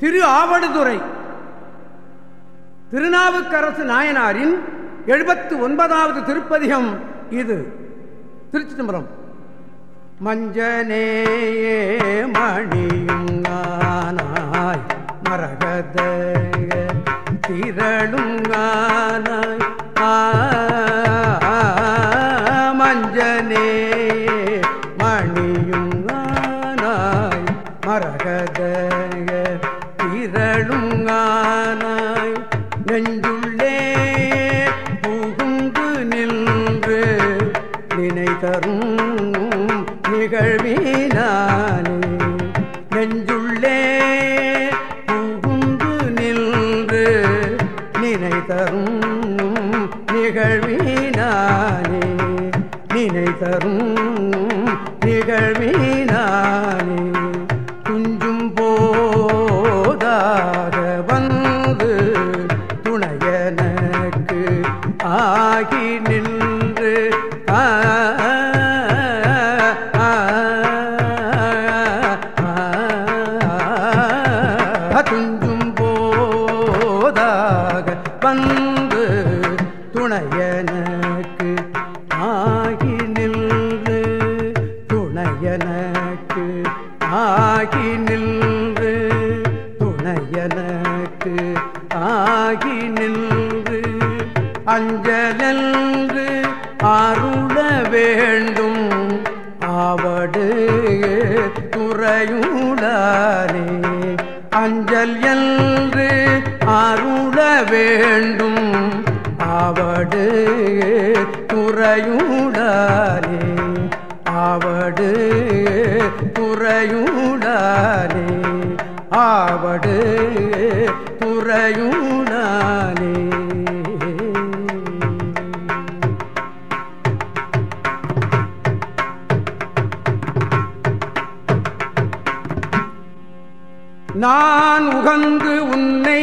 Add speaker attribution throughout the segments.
Speaker 1: திரு ஆவடுதுறை. திருநாவுக்கரசு நாயனாரின் எழுபத்து ஒன்பதாவது திருப்பதிகம் இது. திருச்சி தம்பரம் மஞ்சனேயே மணியும் நானாய் மரகத திரளும் நானே நெஞ்சுள்ளே புகுந்து நின்று நினை தரும் நிகழ்வினானே நினை தரும் நிகழ்வினானே துஞ்சும் போதாக வந்து துணையனக்கு ஆகின துணையனக்கு ஆகி நின்று துணையனக்கு ஆகி நின்று அஞ்சலென்று அருள வேண்டும். ஆவடு துறையுளானே அஞ்சல் என்று அருள வேண்டும். ஆவடு துறையுளானே. ஆவடு புறையுடானே ஆவடு புறையுடானே நான் உகந்து உன்னை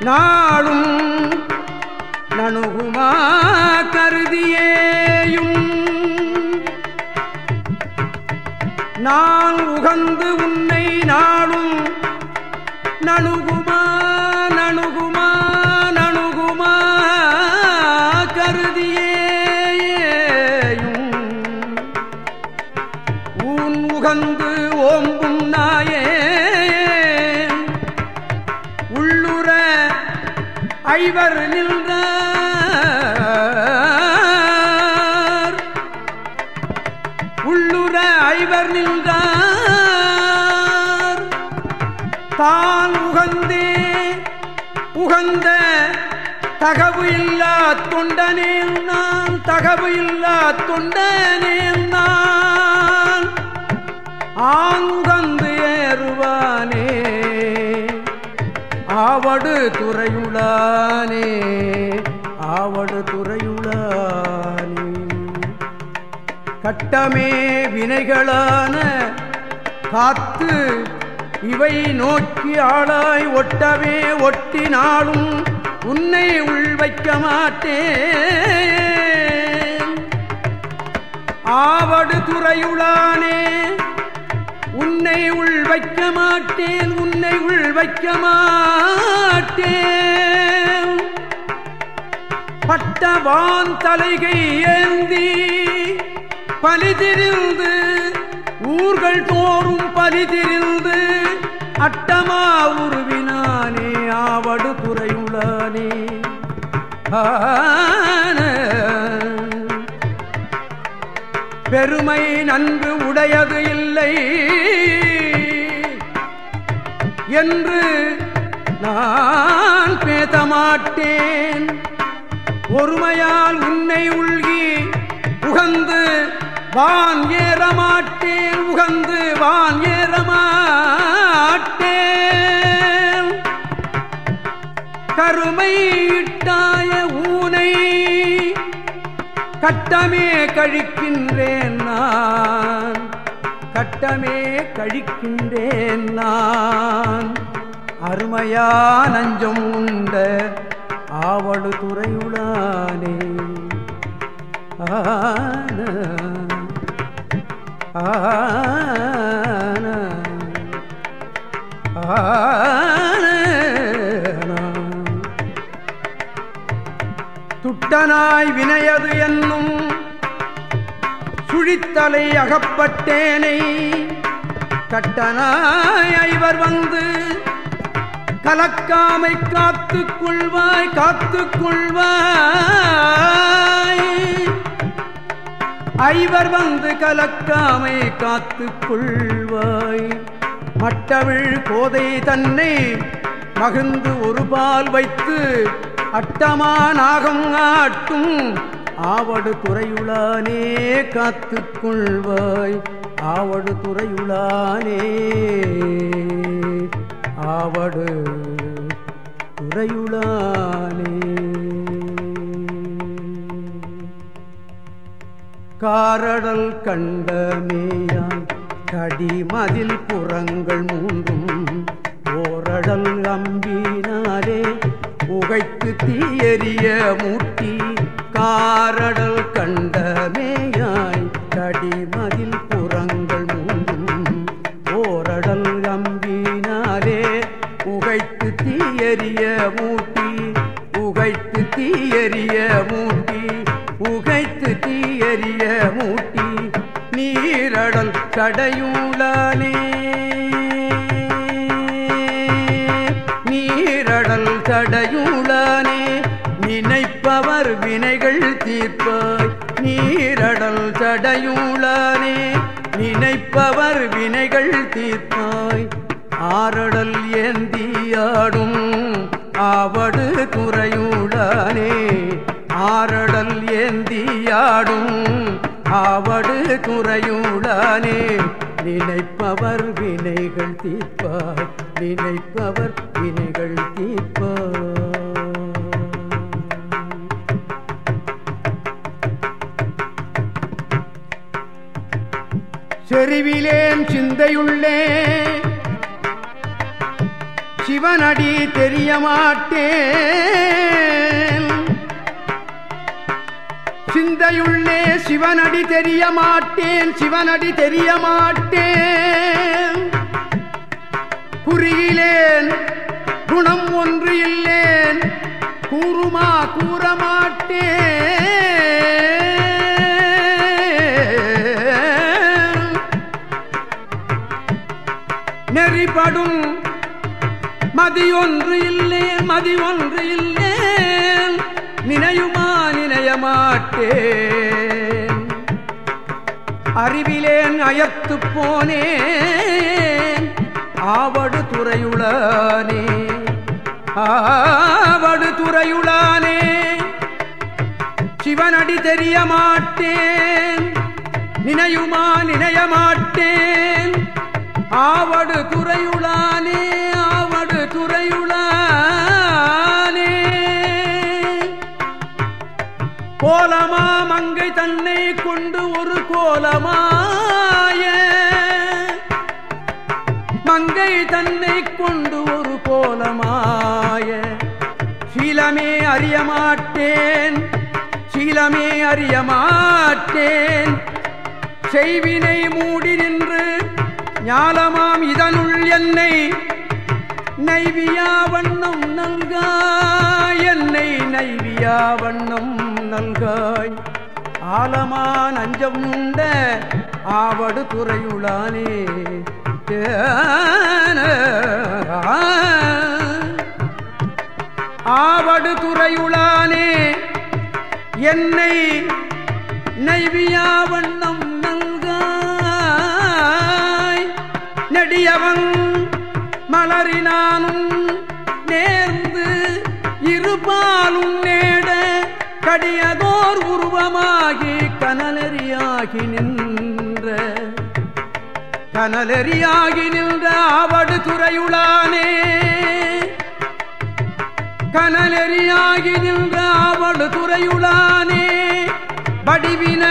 Speaker 1: நாளும் நணுகுமா கருதியே. நான் உகந்து உன்னை நாளும் நணுகுமா நணுகுமா நணுகுமா கருதியேயும். ஊன் உகந்து ஓம்பும் நாயே. உள்ளுற ஐவர் நின்றார் தகவு இல்லா தொண்டனேன் நான் தகவு இல்லா தொண்டனேன் நான். ஆங்கந்து ஏறுவானே ஆவடு துறையுளானே ஆவடு துறையுளானே. கட்டமே வினைகளான காத்து இவை நோக்கி ஆளாய் ஒட்டவே ஒட்டினாலும் உன்னை உள் வைக்க மாட்டேன். ஆவடு துறையுளானே உன்னை உள் வைக்க மாட்டேன் உன்னை உள் வைக்க மாட்டேன். பட்டவான் தலைகை ஏந்தி பலிதிரிந்து ஊர்கள் தோறும் பலிதிரிந்து அட்டமா உருவினானே ஆவடு துறையுளானே பெருமை நன்கு உடையது இல்லை என்று நான் பேதமாட்டேன் ஒருமையால் உன்னை உள்கி உகந்து வான் ஏற புகந்து வான் ஏறமாட்டே கருமை இட்டாய ஊனை கட்டமே கழிக்கின்றேன் நான். கட்டமே கழிக்கின்றேன் நான். அருமையா நஞ்சம் உண்ட ஆவடு துறையுளானே ஆன துட்டனாய் வினையது என்னும் சுழித்தலை அகப்பட்டேனை கட்டனாய் ஐவர் வந்து கலக்காமை காத்து கொள்வாய் காத்து கொள்வாய் ஐவர் வந்து கலக்காமை காத்துக் கொள்வாய். மட்டவிழ் கோதை தன்னை மகிழ்ந்து ஒரு பால் வைத்து அட்டமா நாகம் ஆட்டும் ஆவடு துறையுளானே காத்துக் கொள்வாய். ஆவடு துறையுளானே ஆவடு துறையுளானே. காரடல் கண்டமேயான் கடிமதில் புறங்கள் மூன்றும் ஓரடல் அம்பினாலே. புகைத்து தீயறிய மூட்டி காரடல் கண்டமேயாய். கடிமதில் புறங்கள் மூன்றும் ஓரடல் அம்பினாலே. புகைத்து தீயறிய மூட்டி புகைத்து தீயறிய மூட்டி புகைத்து தீயறிய மூட்டி நீரடல் கடையூளானே நீரடல் தடையுளானே நினைப்பவர் வினைகள் தீர்ப்பாய். நீரடல் தடையுளானே நினைப்பவர் வினைகள் தீர்ப்பாய். ஆரடல் ஏந்தியாடும் ஆவடு துறையுளானே. ஆரடல் ஏந்தியாடும் ஆவடு துறையுளானே. நினைப்பவர் வினைகள் தீர்ப்பார். நினைப்பவர் வினைகள் தீர்ப்பார். செறிவிலேன் சிந்தையுள்ளே. சிவனடி தெரியமாட்டேன் சிந்தையுள்ளே சிவனடி தெரிய மாட்டேன் சிவனடி தெரிய மாட்டேன் குறியிலேன் குணம் ஒன்று இல்லேன் கூறுமா கூறமாட்டேன். நெறிப்படும் மதி ஒன்று இல்லேன் மதி ஒன்று இல்லேன் நினையுமா நினையமாட்டேன் அறிவிலேன் அயத்து போனேன். ஆவடு துறையுளானே. ஆவடு துறையுளானே. சிவனடி தெரிய மாட்டேன் நினையுமா நினைய மாட்டேன் ஆவடு துறையுளானே ஆவடு துறையுளானே. கோலமா மங்கை தன்னை கொண்டு ஒரு கோலமாய. மங்கை தன்னை கொண்டு ஒரு கோலமாய. சீலமே அறிய மாட்டேன் சீலமே அறிய மாட்டேன் செய்வினை மூடி நின்று ஞாலமாம் இதனுள் என்னை. நைவியா வண்ணம் நல்கா என்னை நைவியா வண்ணம் நல்காய். ஆலமான் அஞ்சம் உண்ட ஆவடு துறையுளானே. ஆவடு துறையுளானே. என்னை நைவியாவண்ணம் நல்காய். நெடியவன் மலரினானும் கடியதோர் உருவமாகி கனலெறியாகி நின்ற கனலெறியாகி நின்ற ஆவடு துறையுளானே. கனலெறியாகி நின்ற ஆவடு துறையுளானே. வடிவின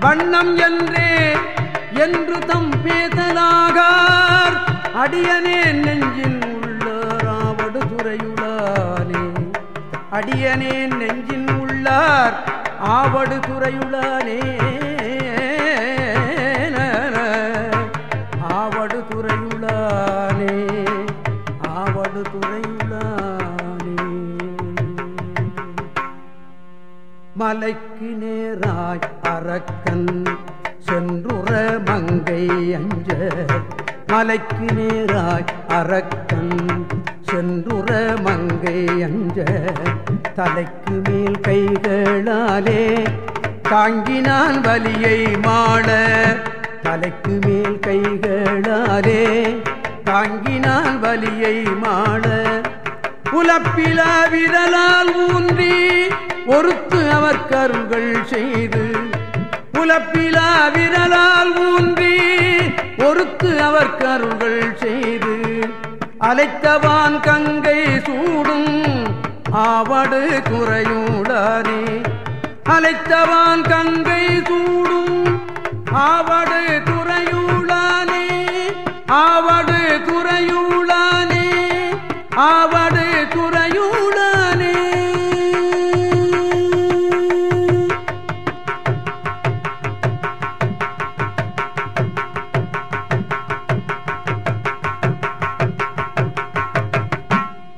Speaker 1: வண்ணம் என்றே என்று தம் பேதலாகார் அடியனே நெஞ்சின் உள்ளார் ஆவடு துறையுளானே. அடியனே நெஞ்சின் உள்ளார் ஆவடு துறையுளானே ஆவடு துறையுளானே ஆவடு துறையுளானே மலைக்கு நேராய் அரக்கன் சென்றுற மங்கை அஞ்ச. மலைக்கு நேராய் அரக்கன் சென்றுற மங்கை அஞ்ச தலைக்கு மேல் கைகளாலே தாங்கினான் வலியை மாள தலைக்கு மேல் கைகளாலே தாங்கினான் வலியை மாள புலப்பிலா விரலால் ஊன்றி ஒருத்து அவர் கருங்கள் செய்து. புலப்பிலா விரலால் ஊன்றி ஒருத்து அவர் கருங்கள் செய்து. அலைத்தவான் கங்கை சூடும் ஆவடு குறையுடானே. அலைத்தவான் கங்கை சூடும் ஆவடு